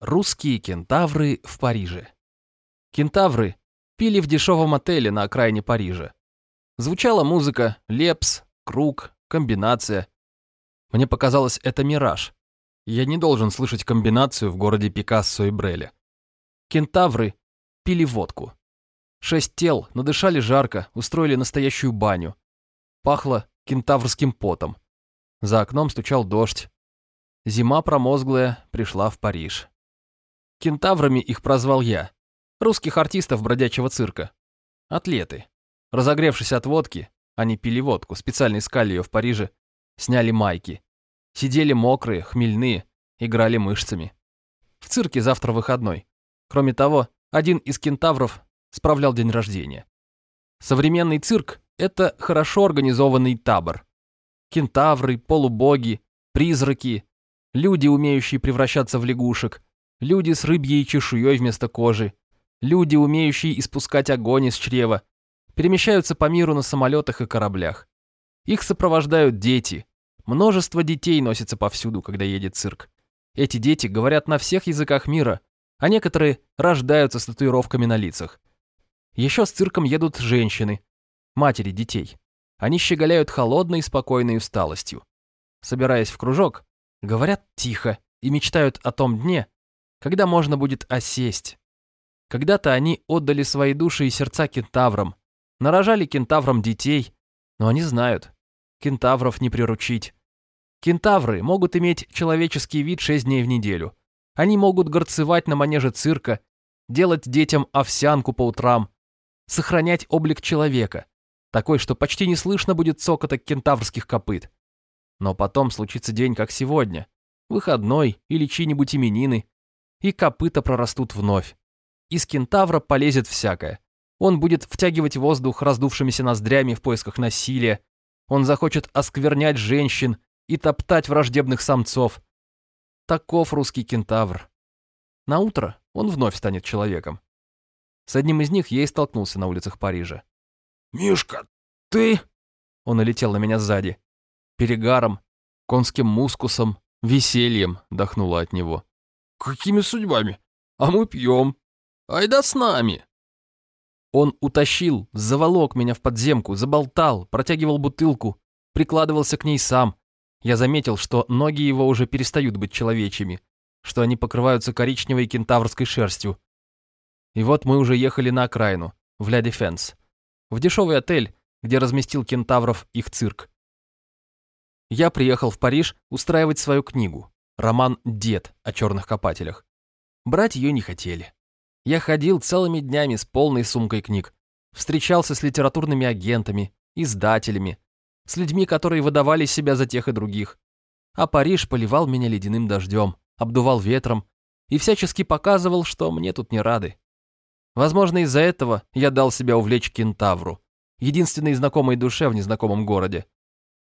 Русские кентавры в Париже. Кентавры пили в дешевом отеле на окраине Парижа. Звучала музыка, лепс, круг, комбинация. Мне показалось, это мираж. Я не должен слышать комбинацию в городе Пикассо и Бреле. Кентавры пили водку. Шесть тел надышали жарко, устроили настоящую баню. Пахло кентаврским потом. За окном стучал дождь. Зима промозглая пришла в Париж. Кентаврами их прозвал я. Русских артистов бродячего цирка. Атлеты. Разогревшись от водки, они пили водку, специально искали ее в Париже, сняли майки. Сидели мокрые, хмельные, играли мышцами. В цирке завтра выходной. Кроме того, один из кентавров справлял день рождения. Современный цирк – это хорошо организованный табор. Кентавры, полубоги, призраки, люди, умеющие превращаться в лягушек, люди с рыбьей чешуей вместо кожи, люди, умеющие испускать огонь из чрева, перемещаются по миру на самолетах и кораблях. Их сопровождают дети. Множество детей носится повсюду, когда едет цирк. Эти дети говорят на всех языках мира, а некоторые рождаются с татуировками на лицах. Еще с цирком едут женщины, матери детей. Они щеголяют холодной и спокойной усталостью. Собираясь в кружок, говорят тихо и мечтают о том дне, когда можно будет осесть. Когда-то они отдали свои души и сердца кентаврам, нарожали кентаврам детей, но они знают, кентавров не приручить. Кентавры могут иметь человеческий вид шесть дней в неделю. Они могут горцевать на манеже цирка, делать детям овсянку по утрам, сохранять облик человека, такой, что почти не слышно будет цокота кентаврских копыт. Но потом случится день, как сегодня, выходной или чьи-нибудь именины, и копыта прорастут вновь. Из кентавра полезет всякое. Он будет втягивать воздух раздувшимися ноздрями в поисках насилия, он захочет осквернять женщин и топтать враждебных самцов. Таков русский кентавр. На утро он вновь станет человеком. С одним из них я и столкнулся на улицах Парижа. «Мишка, ты...» Он налетел на меня сзади. Перегаром, конским мускусом, весельем дохнуло от него. «Какими судьбами? А мы пьем. Айда с нами!» Он утащил, заволок меня в подземку, заболтал, протягивал бутылку, прикладывался к ней сам. Я заметил, что ноги его уже перестают быть человечьими, что они покрываются коричневой кентаврской шерстью. И вот мы уже ехали на окраину, в Ля Дефенс, в дешевый отель, где разместил кентавров их цирк. Я приехал в Париж устраивать свою книгу, роман «Дед» о черных копателях. Брать ее не хотели. Я ходил целыми днями с полной сумкой книг, встречался с литературными агентами, издателями, с людьми, которые выдавали себя за тех и других. А Париж поливал меня ледяным дождем, обдувал ветром и всячески показывал, что мне тут не рады. Возможно, из-за этого я дал себя увлечь кентавру, единственной знакомой душе в незнакомом городе.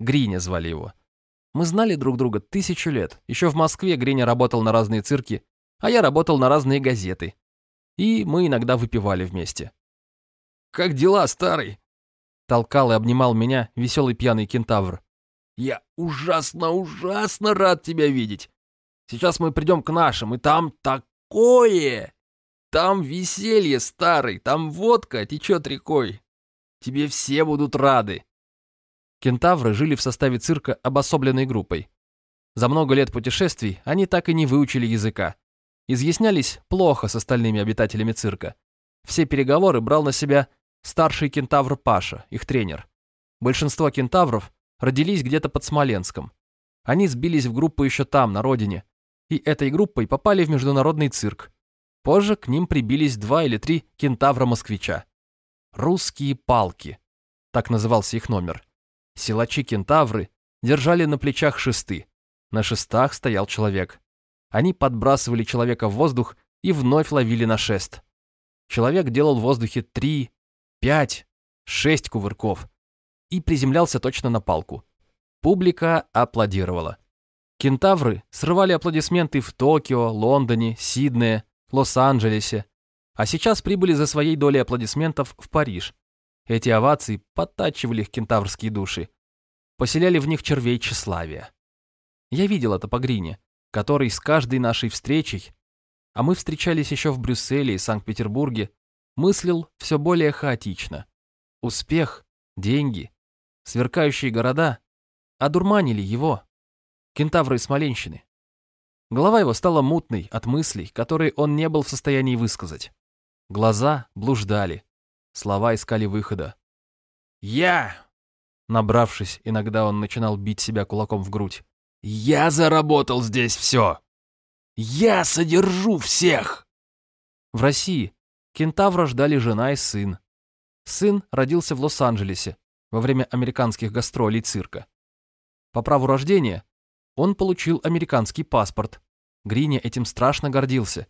Гриня звали его. Мы знали друг друга тысячу лет. Еще в Москве Гриня работал на разные цирки, а я работал на разные газеты. И мы иногда выпивали вместе. «Как дела, старый?» Толкал и обнимал меня веселый пьяный кентавр. «Я ужасно, ужасно рад тебя видеть. Сейчас мы придем к нашим, и там такое! Там веселье старый, там водка течет рекой. Тебе все будут рады. Кентавры жили в составе цирка обособленной группой. За много лет путешествий они так и не выучили языка. Изъяснялись плохо с остальными обитателями цирка. Все переговоры брал на себя старший кентавр Паша, их тренер. Большинство кентавров родились где-то под Смоленском. Они сбились в группу еще там, на родине, и этой группой попали в международный цирк, Позже к ним прибились два или три кентавра-москвича. «Русские палки», так назывался их номер. Силачи-кентавры держали на плечах шесты. На шестах стоял человек. Они подбрасывали человека в воздух и вновь ловили на шест. Человек делал в воздухе три, пять, шесть кувырков и приземлялся точно на палку. Публика аплодировала. Кентавры срывали аплодисменты в Токио, Лондоне, Сиднее, Лос-Анджелесе, а сейчас прибыли за своей долей аплодисментов в Париж. Эти овации подтачивали их кентаврские души, поселяли в них червей тщеславия. Я видел это по Грине, который с каждой нашей встречей а мы встречались еще в Брюсселе и Санкт-Петербурге, мыслил все более хаотично. Успех, деньги, сверкающие города одурманили его, кентавры Смоленщины. Голова его стала мутной от мыслей, которые он не был в состоянии высказать. Глаза блуждали, слова искали выхода. «Я!» Набравшись, иногда он начинал бить себя кулаком в грудь. «Я заработал здесь все! Я содержу всех!» В России кентавра ждали жена и сын. Сын родился в Лос-Анджелесе во время американских гастролей цирка. По праву рождения он получил американский паспорт. Гриня этим страшно гордился,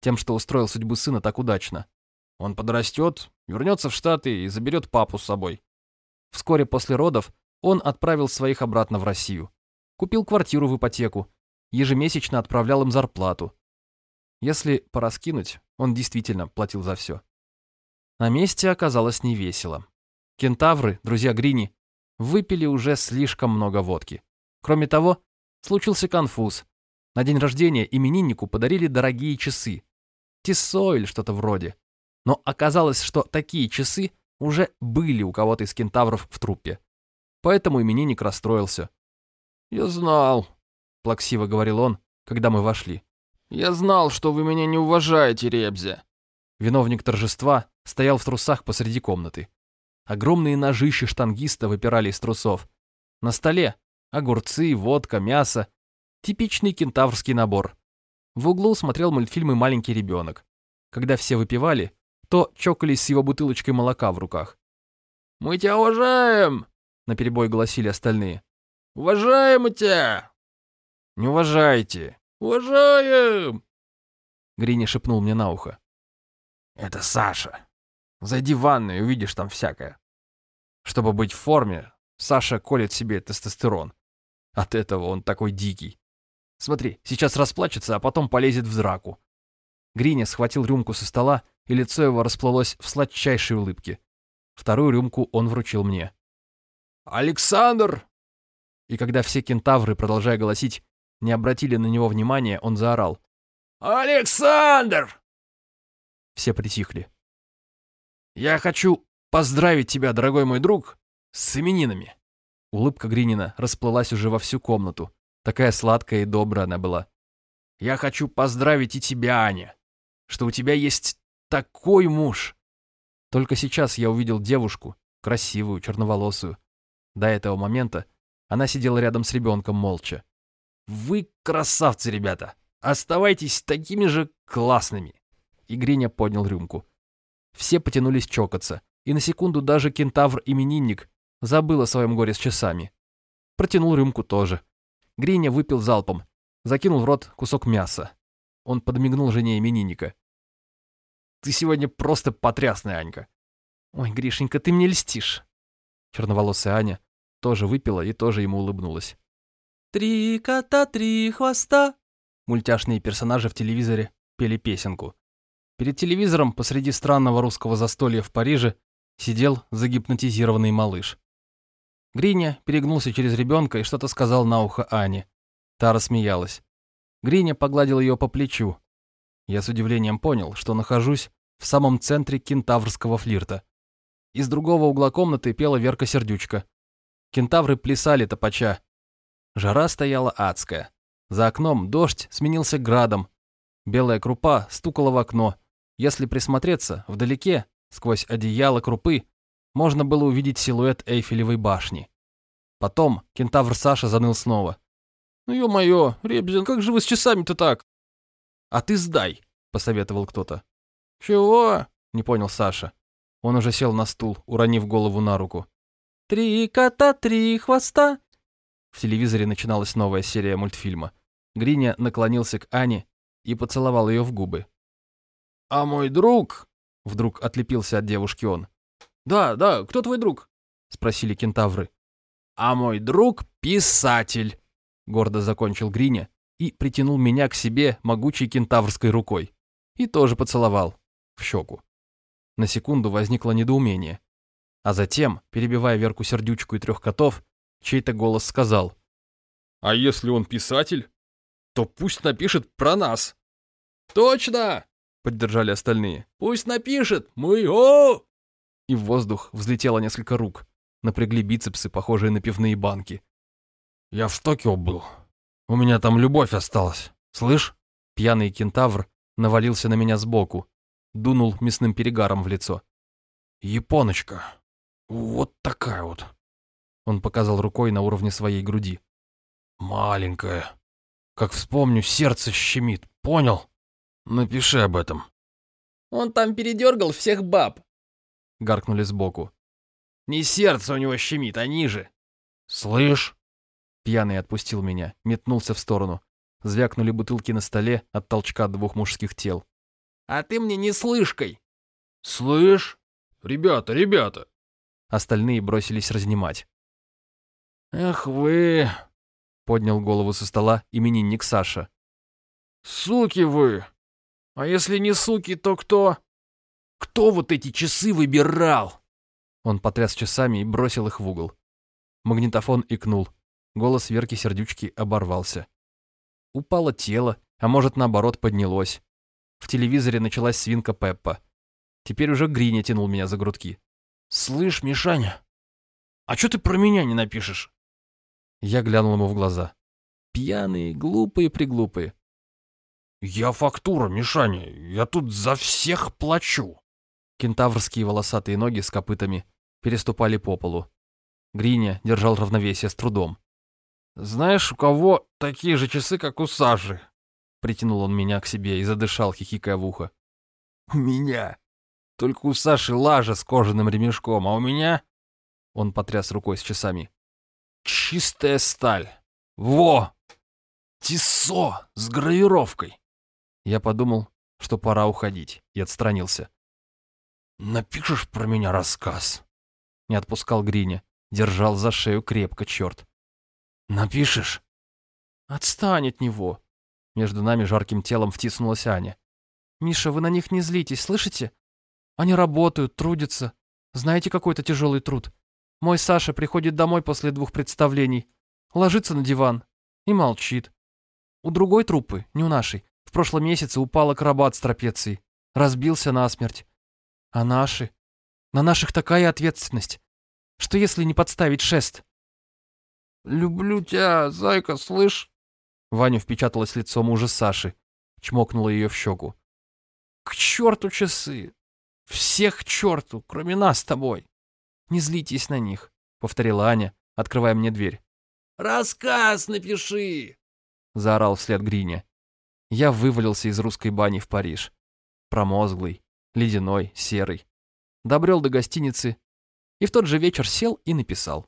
тем, что устроил судьбу сына так удачно. Он подрастет, вернется в Штаты и заберет папу с собой. Вскоре после родов он отправил своих обратно в Россию. Купил квартиру в ипотеку, ежемесячно отправлял им зарплату. Если пораскинуть, он действительно платил за все. На месте оказалось невесело. Кентавры, друзья Грини, выпили уже слишком много водки. Кроме того, случился конфуз. На день рождения имениннику подарили дорогие часы. Тиссо или что-то вроде. Но оказалось, что такие часы уже были у кого-то из кентавров в труппе. Поэтому именинник расстроился. «Я знал», — плаксиво говорил он, когда мы вошли. «Я знал, что вы меня не уважаете, Ребзя». Виновник торжества стоял в трусах посреди комнаты. Огромные ножища штангиста выпирали из трусов. На столе огурцы, водка, мясо. Типичный кентаврский набор. В углу смотрел мультфильмы «Маленький ребенок». Когда все выпивали, то чокались с его бутылочкой молока в руках. «Мы тебя уважаем!» — наперебой голосили остальные. «Уважаем тебя!» «Не уважайте!» «Уважаем!» Грини шепнул мне на ухо. «Это Саша. Зайди в ванную увидишь там всякое». Чтобы быть в форме, Саша колет себе тестостерон. От этого он такой дикий. Смотри, сейчас расплачется, а потом полезет в драку. Гриня схватил рюмку со стола, и лицо его расплылось в сладчайшей улыбке. Вторую рюмку он вручил мне. «Александр!» И когда все кентавры, продолжая голосить, не обратили на него внимания, он заорал. «Александр!» Все притихли. «Я хочу поздравить тебя, дорогой мой друг, с именинами!» Улыбка Гринина расплылась уже во всю комнату. Такая сладкая и добрая она была. «Я хочу поздравить и тебя, Аня, что у тебя есть такой муж!» Только сейчас я увидел девушку, красивую, черноволосую. До этого момента она сидела рядом с ребенком молча. «Вы красавцы, ребята! Оставайтесь такими же классными!» И Гриня поднял рюмку. Все потянулись чокаться, и на секунду даже кентавр-именинник забыл о своем горе с часами. Протянул рюмку тоже. Гриня выпил залпом, закинул в рот кусок мяса. Он подмигнул жене именинника. «Ты сегодня просто потрясная, Анька!» «Ой, Гришенька, ты мне льстишь!» Черноволосая Аня тоже выпила и тоже ему улыбнулась. «Три кота, три хвоста!» Мультяшные персонажи в телевизоре пели песенку. Перед телевизором посреди странного русского застолья в Париже сидел загипнотизированный малыш. Гриня перегнулся через ребенка и что-то сказал на ухо Ане. Та рассмеялась. Гриня погладил ее по плечу. Я с удивлением понял, что нахожусь в самом центре кентаврского флирта. Из другого угла комнаты пела Верка Сердючка. Кентавры плясали топача, Жара стояла адская. За окном дождь сменился градом. Белая крупа стукала в окно. Если присмотреться, вдалеке, сквозь одеяло крупы, можно было увидеть силуэт Эйфелевой башни. Потом кентавр Саша заныл снова. «Ну ё-моё, Ребзин, как же вы с часами-то так?» «А ты сдай», — посоветовал кто-то. «Чего?» — не понял Саша. Он уже сел на стул, уронив голову на руку. «Три кота, три хвоста, в телевизоре начиналась новая серия мультфильма. Гриня наклонился к Ане и поцеловал ее в губы. «А мой друг...» — вдруг отлепился от девушки он. «Да, да, кто твой друг?» — спросили кентавры. «А мой друг — писатель», — гордо закончил Гриня и притянул меня к себе могучей кентаврской рукой. И тоже поцеловал. В щеку. На секунду возникло недоумение. А затем, перебивая Верку Сердючку и трех котов, Чей-то голос сказал. «А если он писатель, то пусть напишет про нас». Точно! Поддержали остальные. Пусть напишет! Мы... О! И в воздух взлетело несколько рук. Напрягли бицепсы, похожие на пивные банки. Я в Токио был. У меня там любовь осталась. Слышь? Пьяный кентавр навалился на меня сбоку. Дунул мясным перегаром в лицо. Японочка. Вот такая вот. Он показал рукой на уровне своей груди. Маленькая. Как вспомню, сердце щемит. Понял? Напиши об этом. Он там передергал всех баб. Гаркнули сбоку. Не сердце у него щемит, а ниже. Слышь? Пьяный отпустил меня, метнулся в сторону. Звякнули бутылки на столе от толчка двух мужских тел. А ты мне не слышкой. Слышь? Ребята, ребята. Остальные бросились разнимать. Эх вы, поднял голову со стола именинник Саша. Суки вы! А если не суки, то кто? Кто вот эти часы выбирал? Он потряс часами и бросил их в угол. Магнитофон икнул. Голос Верки Сердючки оборвался. Упало тело, а может, наоборот, поднялось. В телевизоре началась свинка Пеппа. Теперь уже Гриня тянул меня за грудки. «Слышь, Мишаня, а что ты про меня не напишешь?» Я глянул ему в глаза. Пьяные, глупые-приглупые. «Я фактура, Мишаня, я тут за всех плачу!» Кентаврские волосатые ноги с копытами переступали по полу. Гриня держал равновесие с трудом. «Знаешь, у кого такие же часы, как у Саши?» Притянул он меня к себе и задышал, хихикая в ухо. «У меня. Только у Саши лажа с кожаным ремешком, а у меня...» Он потряс рукой с часами. «Чистая сталь. Во! Тисо с гравировкой!» Я подумал, что пора уходить, и отстранился. «Напишешь про меня рассказ?» Не отпускал Гриня, держал за шею крепко, черт. «Напишешь?» «Отстань от него!» Между нами жарким телом втиснулась Аня. «Миша, вы на них не злитесь, слышите? Они работают, трудятся. Знаете, какой это тяжелый труд? Мой Саша приходит домой после двух представлений, ложится на диван и молчит. У другой труппы, не у нашей, в прошлом месяце упал акробат с трапеции, разбился насмерть. А наши? На наших такая ответственность. Что если не подставить шест? «Люблю тебя, зайка, слышь?» Ваню впечаталось лицо мужа Саши, чмокнула ее в щеку. «К черту часы! Всех к черту, кроме нас с тобой!» «Не злитесь на них», — повторила Аня, открывая мне дверь. «Рассказ напиши!» — заорал вслед Гриня. Я вывалился из русской бани в Париж. Промозглый, ледяной, серый. Добрел до гостиницы и в тот же вечер сел и написал.